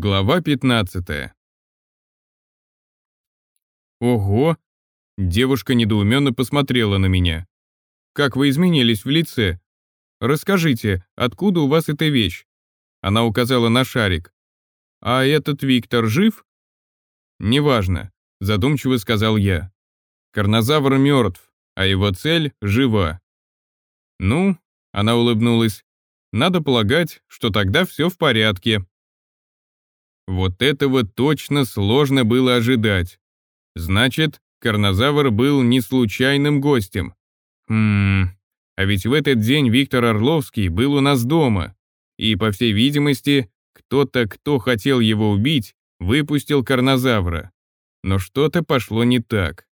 Глава 15 Ого! Девушка недоуменно посмотрела на меня. Как вы изменились в лице? Расскажите, откуда у вас эта вещь? Она указала на шарик. А этот Виктор жив? Неважно, задумчиво сказал я. Карнозавр мертв, а его цель жива. Ну, она улыбнулась. Надо полагать, что тогда все в порядке. Вот этого точно сложно было ожидать. Значит, карнозавр был не случайным гостем. Хм, а ведь в этот день Виктор Орловский был у нас дома. И, по всей видимости, кто-то, кто хотел его убить, выпустил карнозавра. Но что-то пошло не так.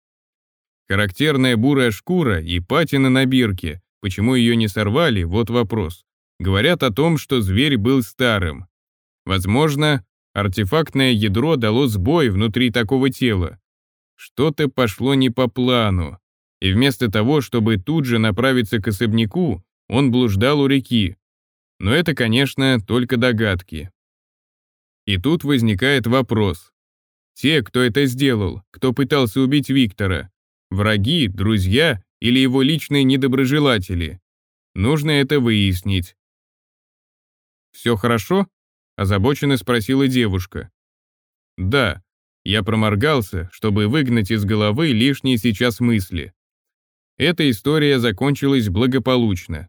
Характерная бурая шкура и патина на бирке. Почему ее не сорвали, вот вопрос. Говорят о том, что зверь был старым. Возможно, Артефактное ядро дало сбой внутри такого тела. Что-то пошло не по плану, и вместо того, чтобы тут же направиться к особняку, он блуждал у реки. Но это, конечно, только догадки. И тут возникает вопрос. Те, кто это сделал, кто пытался убить Виктора, враги, друзья или его личные недоброжелатели? Нужно это выяснить. «Все хорошо?» Озабоченно спросила девушка. Да, я проморгался, чтобы выгнать из головы лишние сейчас мысли. Эта история закончилась благополучно.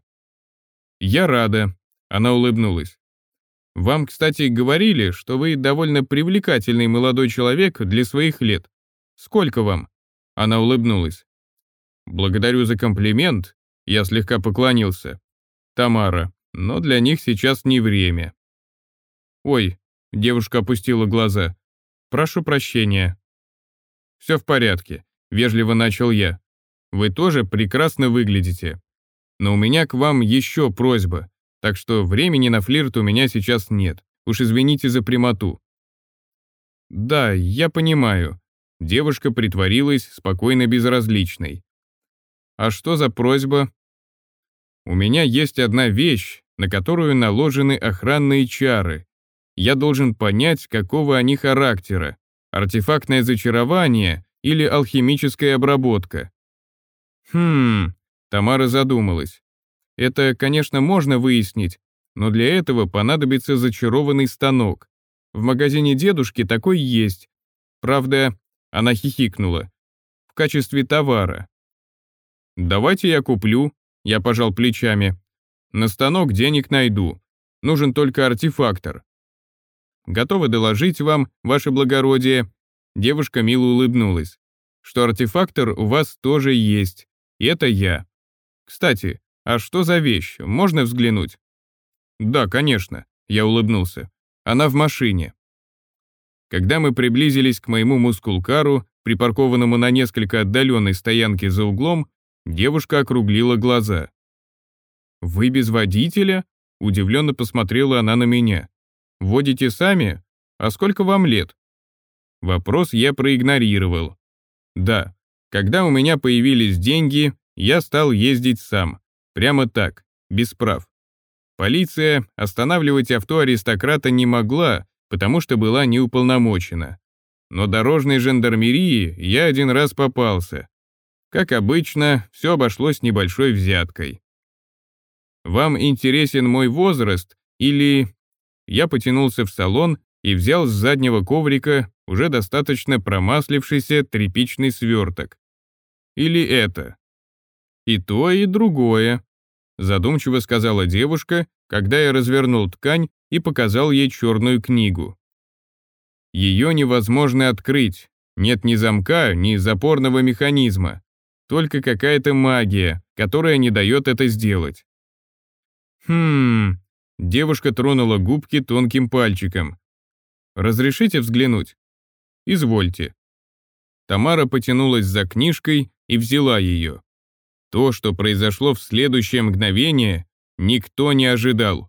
Я рада, она улыбнулась. Вам, кстати, говорили, что вы довольно привлекательный молодой человек для своих лет. Сколько вам? Она улыбнулась. Благодарю за комплимент, я слегка поклонился. Тамара, но для них сейчас не время. «Ой», — девушка опустила глаза, — «прошу прощения». «Все в порядке», — вежливо начал я. «Вы тоже прекрасно выглядите. Но у меня к вам еще просьба, так что времени на флирт у меня сейчас нет. Уж извините за прямоту». «Да, я понимаю». Девушка притворилась спокойно безразличной. «А что за просьба?» «У меня есть одна вещь, на которую наложены охранные чары, я должен понять, какого они характера, артефактное зачарование или алхимическая обработка. Хм, Тамара задумалась. Это, конечно, можно выяснить, но для этого понадобится зачарованный станок. В магазине дедушки такой есть. Правда, она хихикнула. В качестве товара. «Давайте я куплю», — я пожал плечами. «На станок денег найду. Нужен только артефактор. Готовы доложить вам, ваше благородие». Девушка мило улыбнулась. «Что артефактор у вас тоже есть. И это я. Кстати, а что за вещь? Можно взглянуть?» «Да, конечно», — я улыбнулся. «Она в машине». Когда мы приблизились к моему мускулкару, припаркованному на несколько отдаленной стоянке за углом, девушка округлила глаза. «Вы без водителя?» — удивленно посмотрела она на меня. Водите сами? А сколько вам лет? Вопрос я проигнорировал. Да, когда у меня появились деньги, я стал ездить сам. Прямо так, без прав. Полиция останавливать авто аристократа не могла, потому что была неуполномочена. Но дорожной жандармерии я один раз попался. Как обычно, все обошлось небольшой взяткой. Вам интересен мой возраст или я потянулся в салон и взял с заднего коврика уже достаточно промаслившийся тряпичный сверток. Или это? И то, и другое, задумчиво сказала девушка, когда я развернул ткань и показал ей черную книгу. Ее невозможно открыть, нет ни замка, ни запорного механизма, только какая-то магия, которая не дает это сделать. Хм, Девушка тронула губки тонким пальчиком. «Разрешите взглянуть?» «Извольте». Тамара потянулась за книжкой и взяла ее. То, что произошло в следующее мгновение, никто не ожидал.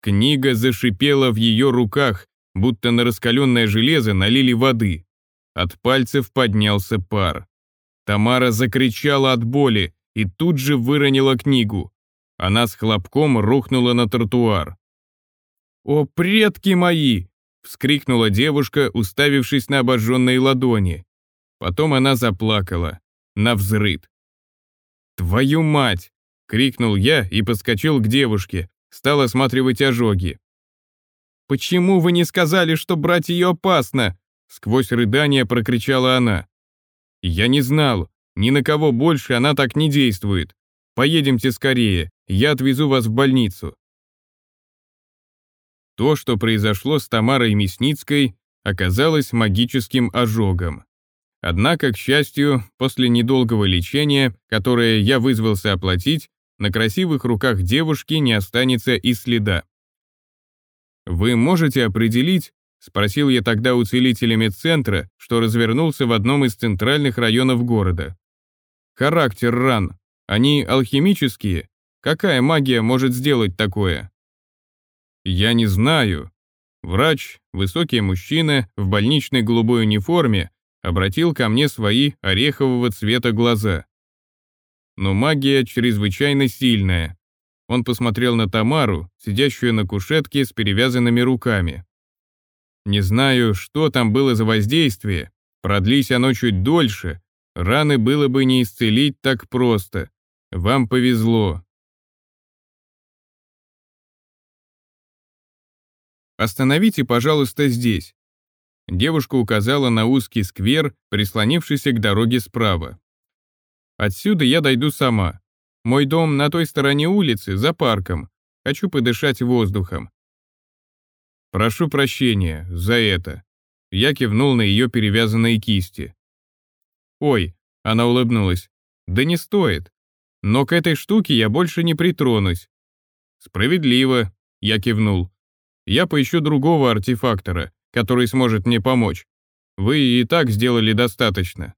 Книга зашипела в ее руках, будто на раскаленное железо налили воды. От пальцев поднялся пар. Тамара закричала от боли и тут же выронила книгу. Она с хлопком рухнула на тротуар. «О, предки мои!» — вскрикнула девушка, уставившись на обожженные ладони. Потом она заплакала. На взрыд. «Твою мать!» — крикнул я и подскочил к девушке, стал осматривать ожоги. «Почему вы не сказали, что брать ее опасно?» Сквозь рыдания прокричала она. «Я не знал. Ни на кого больше она так не действует. Поедемте скорее, я отвезу вас в больницу». То, что произошло с Тамарой Мясницкой, оказалось магическим ожогом. Однако, к счастью, после недолгого лечения, которое я вызвался оплатить, на красивых руках девушки не останется и следа. «Вы можете определить, — спросил я тогда у целителя медцентра, что развернулся в одном из центральных районов города. «Характер ран. Они алхимические? Какая магия может сделать такое?» «Я не знаю». Врач, высокий мужчина в больничной голубой униформе, обратил ко мне свои орехового цвета глаза. Но магия чрезвычайно сильная. Он посмотрел на Тамару, сидящую на кушетке с перевязанными руками. Не знаю, что там было за воздействие, продлись оно чуть дольше, раны было бы не исцелить так просто. Вам повезло. Остановите, пожалуйста, здесь. Девушка указала на узкий сквер, прислонившийся к дороге справа. Отсюда я дойду сама. Мой дом на той стороне улицы, за парком. Хочу подышать воздухом. «Прошу прощения за это». Я кивнул на ее перевязанные кисти. «Ой», — она улыбнулась, — «да не стоит. Но к этой штуке я больше не притронусь». «Справедливо», — я кивнул. «Я поищу другого артефактора, который сможет мне помочь. Вы и так сделали достаточно».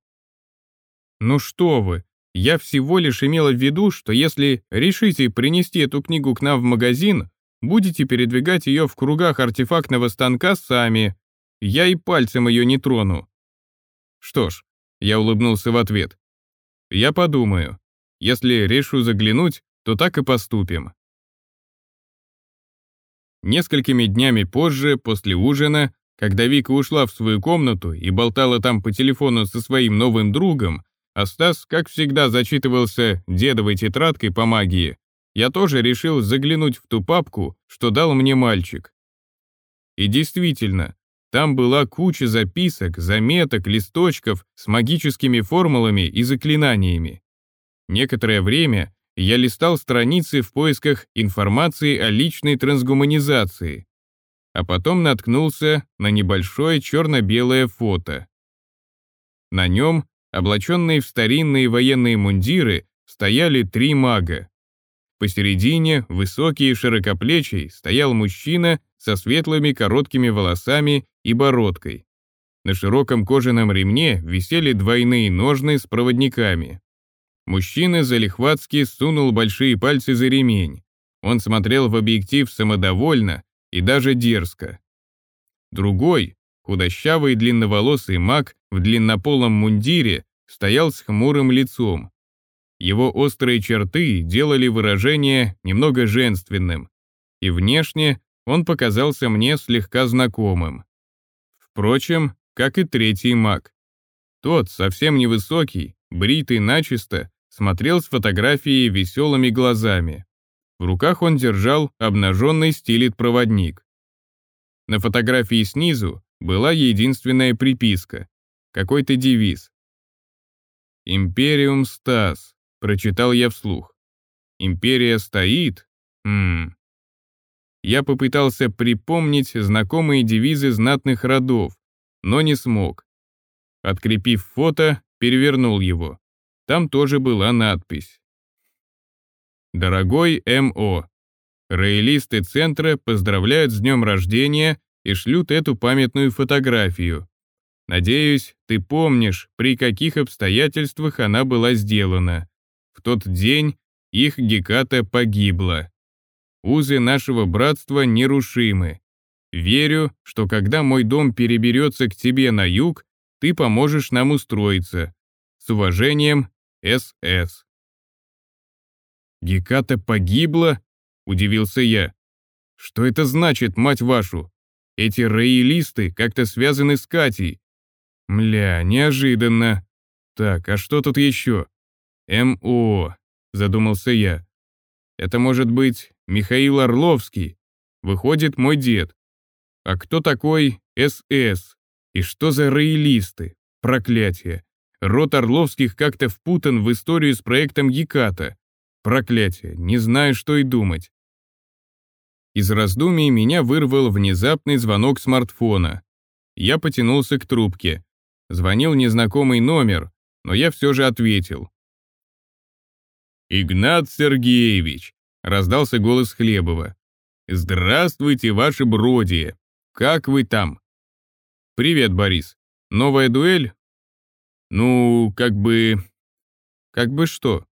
«Ну что вы, я всего лишь имела в виду, что если решите принести эту книгу к нам в магазин, Будете передвигать ее в кругах артефактного станка сами. Я и пальцем ее не трону. Что ж, я улыбнулся в ответ. Я подумаю. Если решу заглянуть, то так и поступим. Несколькими днями позже, после ужина, когда Вика ушла в свою комнату и болтала там по телефону со своим новым другом, а Стас, как всегда, зачитывался дедовой тетрадкой по магии, я тоже решил заглянуть в ту папку, что дал мне мальчик. И действительно, там была куча записок, заметок, листочков с магическими формулами и заклинаниями. Некоторое время я листал страницы в поисках информации о личной трансгуманизации, а потом наткнулся на небольшое черно-белое фото. На нем, облаченные в старинные военные мундиры, стояли три мага. Посередине, высокий и широкоплечий, стоял мужчина со светлыми короткими волосами и бородкой. На широком кожаном ремне висели двойные ножны с проводниками. Мужчина залихватски сунул большие пальцы за ремень. Он смотрел в объектив самодовольно и даже дерзко. Другой, худощавый длинноволосый маг в длиннополом мундире, стоял с хмурым лицом, его острые черты делали выражение немного женственным, и внешне он показался мне слегка знакомым. Впрочем, как и третий маг. Тот, совсем невысокий, бритый начисто, смотрел с фотографии веселыми глазами. В руках он держал обнаженный стилет-проводник. На фотографии снизу была единственная приписка, какой-то девиз. «Империум Стас», Прочитал я вслух. Империя стоит? Хм. Я попытался припомнить знакомые девизы знатных родов, но не смог. Открепив фото, перевернул его. Там тоже была надпись. Дорогой МО, роялисты центра поздравляют с днем рождения и шлют эту памятную фотографию. Надеюсь, ты помнишь, при каких обстоятельствах она была сделана. В тот день их Геката погибла. Узы нашего братства нерушимы. Верю, что когда мой дом переберется к тебе на юг, ты поможешь нам устроиться. С уважением, СС. Геката погибла? Удивился я. Что это значит, мать вашу? эти роялисты как-то связаны с Катей. Мля, неожиданно. Так, а что тут еще? МО, задумался я. Это может быть Михаил Орловский. Выходит, мой дед. А кто такой СС? И что за роялисты? Проклятие. Род Орловских как-то впутан в историю с проектом Яката. Проклятие, не знаю, что и думать. Из раздумий меня вырвал внезапный звонок смартфона. Я потянулся к трубке. Звонил незнакомый номер, но я все же ответил. «Игнат Сергеевич!» — раздался голос Хлебова. «Здравствуйте, ваше бродие! Как вы там?» «Привет, Борис. Новая дуэль?» «Ну, как бы...» «Как бы что?»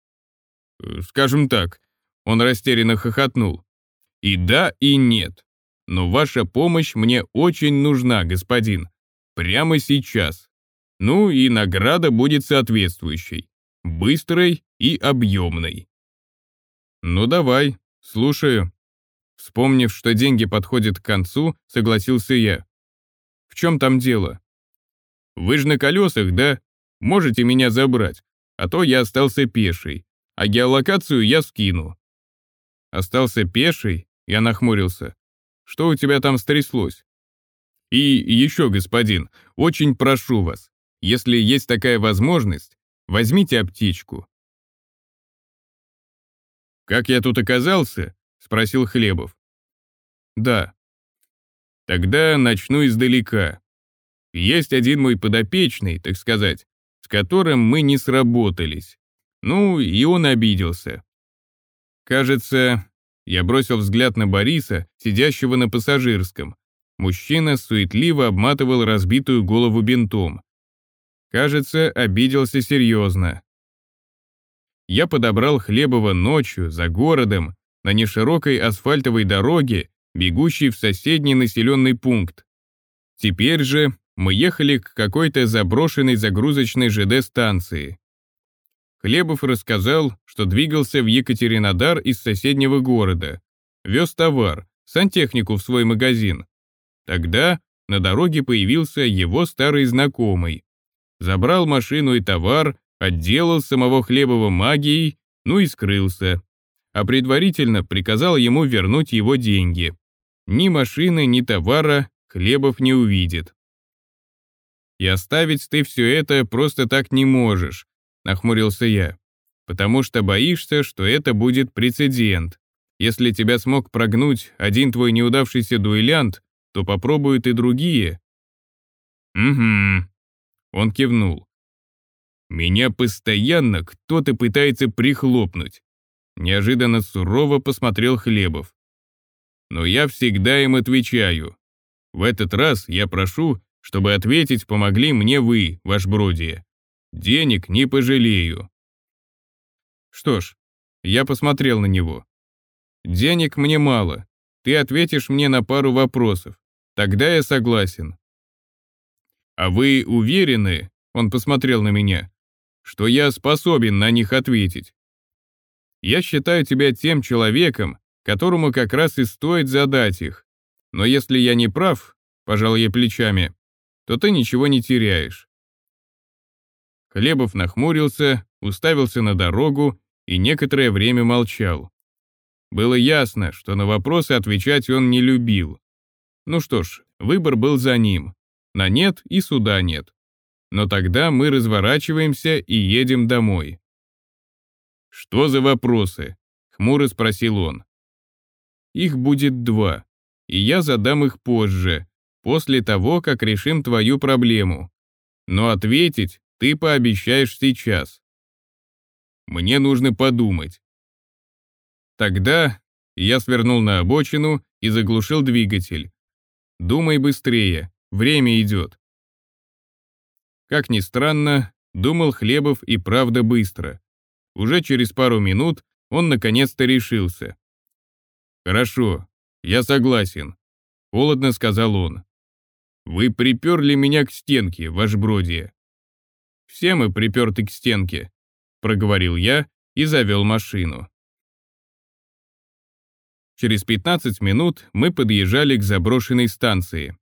«Скажем так». Он растерянно хохотнул. И да, и нет. Но ваша помощь мне очень нужна, господин. Прямо сейчас. Ну и награда будет соответствующей. Быстрой и объемной. Ну давай, слушаю. Вспомнив, что деньги подходят к концу, согласился я. В чем там дело? Вы же на колесах, да? Можете меня забрать, а то я остался пеший, а геолокацию я скину. Остался пеший? Я нахмурился. Что у тебя там стряслось? И еще, господин, очень прошу вас, если есть такая возможность, возьмите аптечку. Как я тут оказался? Спросил Хлебов. Да. Тогда начну издалека. Есть один мой подопечный, так сказать, с которым мы не сработались. Ну, и он обиделся. Кажется, я бросил взгляд на Бориса, сидящего на пассажирском. Мужчина суетливо обматывал разбитую голову бинтом. Кажется, обиделся серьезно. Я подобрал Хлебова ночью, за городом, на неширокой асфальтовой дороге, бегущей в соседний населенный пункт. Теперь же мы ехали к какой-то заброшенной загрузочной ЖД-станции. Хлебов рассказал, что двигался в Екатеринодар из соседнего города, вез товар, сантехнику в свой магазин. Тогда на дороге появился его старый знакомый. Забрал машину и товар, отделал самого Хлебова магией, ну и скрылся. А предварительно приказал ему вернуть его деньги. Ни машины, ни товара Хлебов не увидит. И оставить ты все это просто так не можешь, нахмурился я. «Потому что боишься, что это будет прецедент. Если тебя смог прогнуть один твой неудавшийся дуэлянт, то попробуют и другие». «Угу», — он кивнул. «Меня постоянно кто-то пытается прихлопнуть». Неожиданно сурово посмотрел Хлебов. «Но я всегда им отвечаю. В этот раз я прошу, чтобы ответить помогли мне вы, ваш бродие. Денег не пожалею. Что ж, я посмотрел на него. Денег мне мало. Ты ответишь мне на пару вопросов. Тогда я согласен. А вы уверены, он посмотрел на меня, что я способен на них ответить? Я считаю тебя тем человеком, которому как раз и стоит задать их. Но если я не прав, пожал я плечами, то ты ничего не теряешь. Хлебов нахмурился, уставился на дорогу и некоторое время молчал. Было ясно, что на вопросы отвечать он не любил. Ну что ж, выбор был за ним. На нет и суда нет. Но тогда мы разворачиваемся и едем домой. «Что за вопросы?» — хмуро спросил он. «Их будет два, и я задам их позже, после того, как решим твою проблему. Но ответить ты пообещаешь сейчас. Мне нужно подумать. Тогда я свернул на обочину и заглушил двигатель. Думай быстрее, время идет. Как ни странно, думал Хлебов и правда быстро. Уже через пару минут он наконец-то решился. «Хорошо, я согласен», — холодно сказал он. «Вы приперли меня к стенке, ваш бродие. Все мы приперты к стенке», — проговорил я и завел машину. Через 15 минут мы подъезжали к заброшенной станции.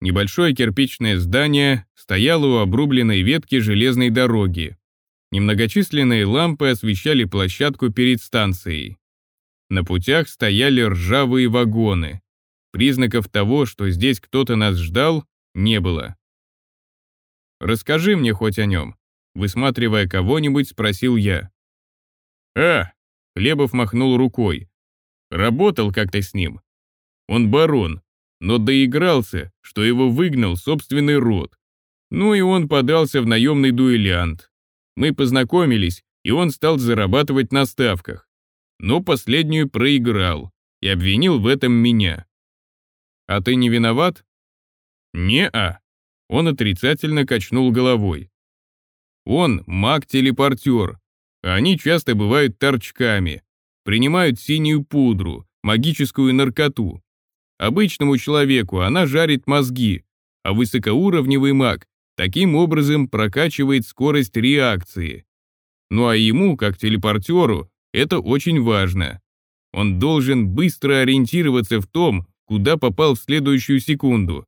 Небольшое кирпичное здание стояло у обрубленной ветки железной дороги. Немногочисленные лампы освещали площадку перед станцией. На путях стояли ржавые вагоны. Признаков того, что здесь кто-то нас ждал, не было. «Расскажи мне хоть о нем», — высматривая кого-нибудь, спросил я. «А!» — Хлебов махнул рукой. «Работал как-то с ним. Он барон, но доигрался, что его выгнал собственный род. Ну и он подался в наемный дуэлянт. Мы познакомились, и он стал зарабатывать на ставках. Но последнюю проиграл и обвинил в этом меня. А ты не виноват? Не-а. Он отрицательно качнул головой. Он маг-телепортер, они часто бывают торчками, принимают синюю пудру, магическую наркоту. Обычному человеку она жарит мозги, а высокоуровневый маг таким образом прокачивает скорость реакции. Ну а ему, как телепортеру, это очень важно. Он должен быстро ориентироваться в том, куда попал в следующую секунду.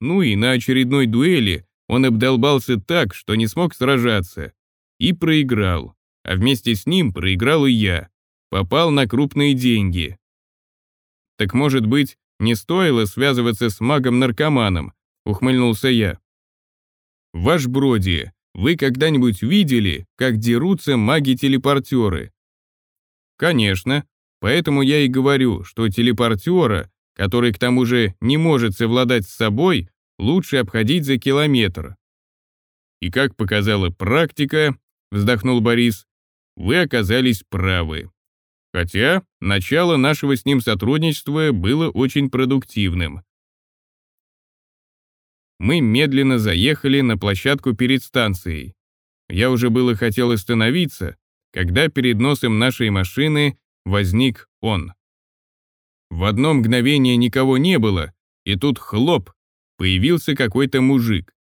Ну и на очередной дуэли он обдолбался так, что не смог сражаться. И проиграл. А вместе с ним проиграл и я. Попал на крупные деньги. Так может быть, не стоило связываться с магом-наркоманом, ухмыльнулся я. Ваш Броди, вы когда-нибудь видели, как дерутся маги-телепортеры? Конечно, поэтому я и говорю, что телепортера который к тому же не может совладать с собой, лучше обходить за километр. И как показала практика, вздохнул Борис, вы оказались правы. Хотя начало нашего с ним сотрудничества было очень продуктивным. Мы медленно заехали на площадку перед станцией. Я уже было хотел остановиться, когда перед носом нашей машины возник он. В одно мгновение никого не было, и тут хлоп, появился какой-то мужик.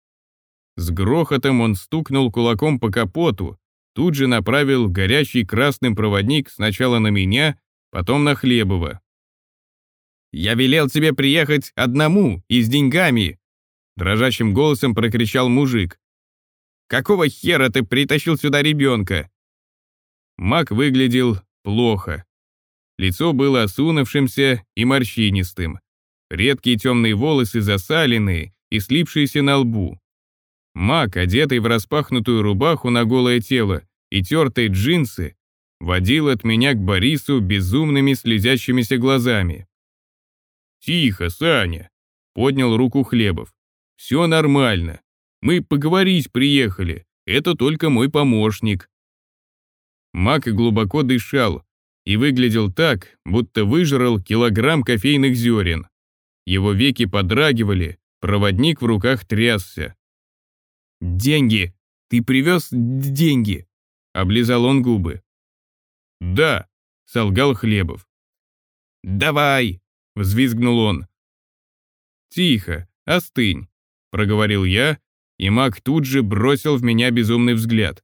С грохотом он стукнул кулаком по капоту, тут же направил горящий красным проводник сначала на меня, потом на Хлебова. «Я велел тебе приехать одному и с деньгами!» Дрожащим голосом прокричал мужик. «Какого хера ты притащил сюда ребенка?» Мак выглядел плохо. Лицо было осунувшимся и морщинистым. Редкие темные волосы засаленные и слипшиеся на лбу. Мак, одетый в распахнутую рубаху на голое тело и тертые джинсы, водил от меня к Борису безумными слезящимися глазами. «Тихо, Саня!» — поднял руку Хлебов. «Все нормально. Мы поговорить приехали. Это только мой помощник». Мак глубоко дышал, и выглядел так, будто выжрал килограмм кофейных зерен. Его веки подрагивали, проводник в руках трясся. «Деньги! Ты привез деньги!» — облизал он губы. «Да», — солгал Хлебов. «Давай!» — взвизгнул он. «Тихо, остынь», — проговорил я, и маг тут же бросил в меня безумный взгляд.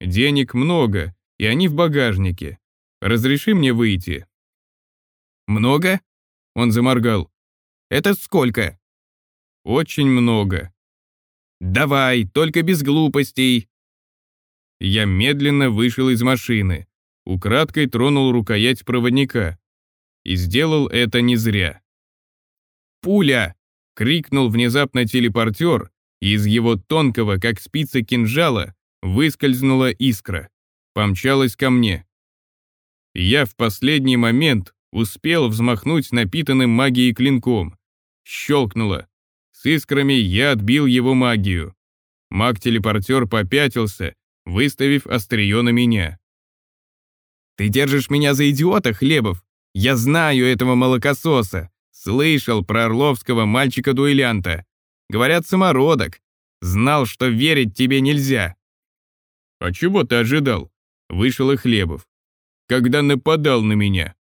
«Денег много, и они в багажнике. Разреши мне выйти». «Много?» Он заморгал. «Это сколько?» «Очень много». «Давай, только без глупостей». Я медленно вышел из машины, украдкой тронул рукоять проводника. И сделал это не зря. «Пуля!» — крикнул внезапно телепортер, и из его тонкого, как спица кинжала, выскользнула искра. Помчалась ко мне. Я в последний момент успел взмахнуть напитанным магией клинком. Щелкнуло. С искрами я отбил его магию. Маг-телепортер попятился, выставив острие на меня. «Ты держишь меня за идиота, Хлебов? Я знаю этого молокососа. Слышал про орловского мальчика-дуэлянта. Говорят, самородок. Знал, что верить тебе нельзя». «А чего ты ожидал?» Вышел и Хлебов когда нападал на меня.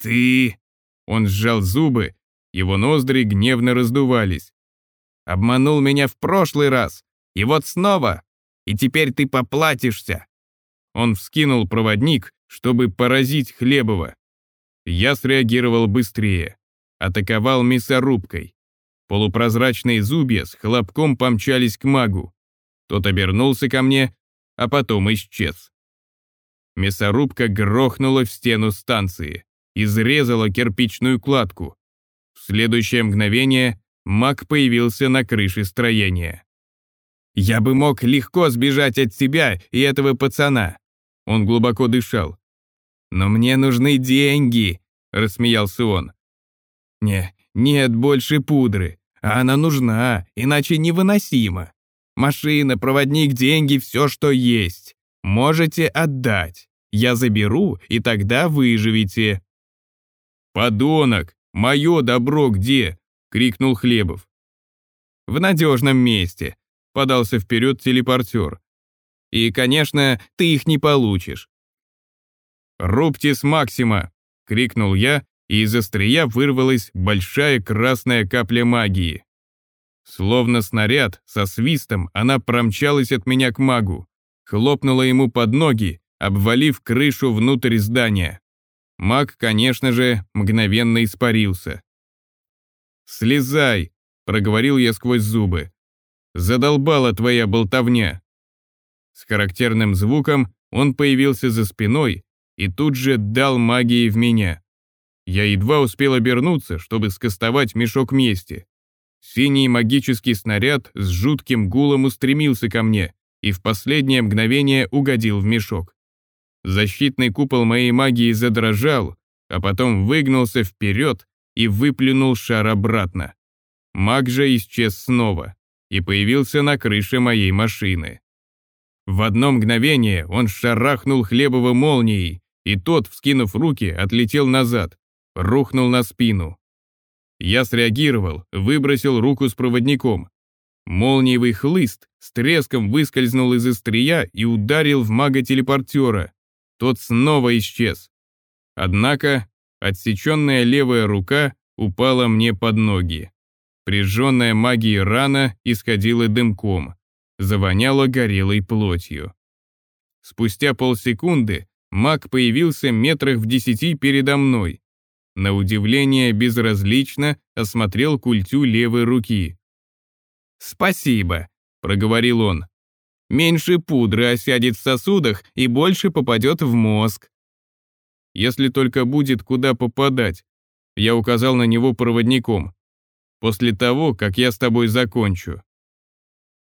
«Ты...» Он сжал зубы, его ноздри гневно раздувались. «Обманул меня в прошлый раз, и вот снова, и теперь ты поплатишься!» Он вскинул проводник, чтобы поразить Хлебова. Я среагировал быстрее. Атаковал мясорубкой. Полупрозрачные зубья с хлопком помчались к магу. Тот обернулся ко мне, а потом исчез. Мясорубка грохнула в стену станции, изрезала кирпичную кладку. В следующее мгновение маг появился на крыше строения. «Я бы мог легко сбежать от тебя и этого пацана!» Он глубоко дышал. «Но мне нужны деньги!» — рассмеялся он. «Не, нет больше пудры, а она нужна, иначе невыносимо. Машина, проводник, деньги, все, что есть. Можете отдать. Я заберу, и тогда выживете». «Подонок! Мое добро где?» — крикнул Хлебов. «В надежном месте», — подался вперед телепортер. «И, конечно, ты их не получишь». «Рубьте с Максима!» — крикнул я, и из острия вырвалась большая красная капля магии. Словно снаряд, со свистом она промчалась от меня к магу, хлопнула ему под ноги, обвалив крышу внутрь здания. Маг, конечно же, мгновенно испарился. «Слезай!» — проговорил я сквозь зубы. «Задолбала твоя болтовня!» С характерным звуком он появился за спиной и тут же дал магии в меня. Я едва успел обернуться, чтобы скостовать мешок мести. Синий магический снаряд с жутким гулом устремился ко мне и в последнее мгновение угодил в мешок. Защитный купол моей магии задрожал, а потом выгнулся вперед и выплюнул шар обратно. Маг же исчез снова и появился на крыше моей машины. В одно мгновение он шарахнул Хлебова молнией, и тот, вскинув руки, отлетел назад, рухнул на спину. Я среагировал, выбросил руку с проводником. Молниевый хлыст с треском выскользнул из острия и ударил в мага-телепортера. Тот снова исчез. Однако отсеченная левая рука упала мне под ноги. Прижженная магией рана исходила дымком, завоняла горелой плотью. Спустя полсекунды маг появился метрах в десяти передо мной, на удивление безразлично осмотрел культю левой руки. «Спасибо», — проговорил он. «Меньше пудры осядет в сосудах и больше попадет в мозг». «Если только будет куда попадать», — я указал на него проводником. «После того, как я с тобой закончу».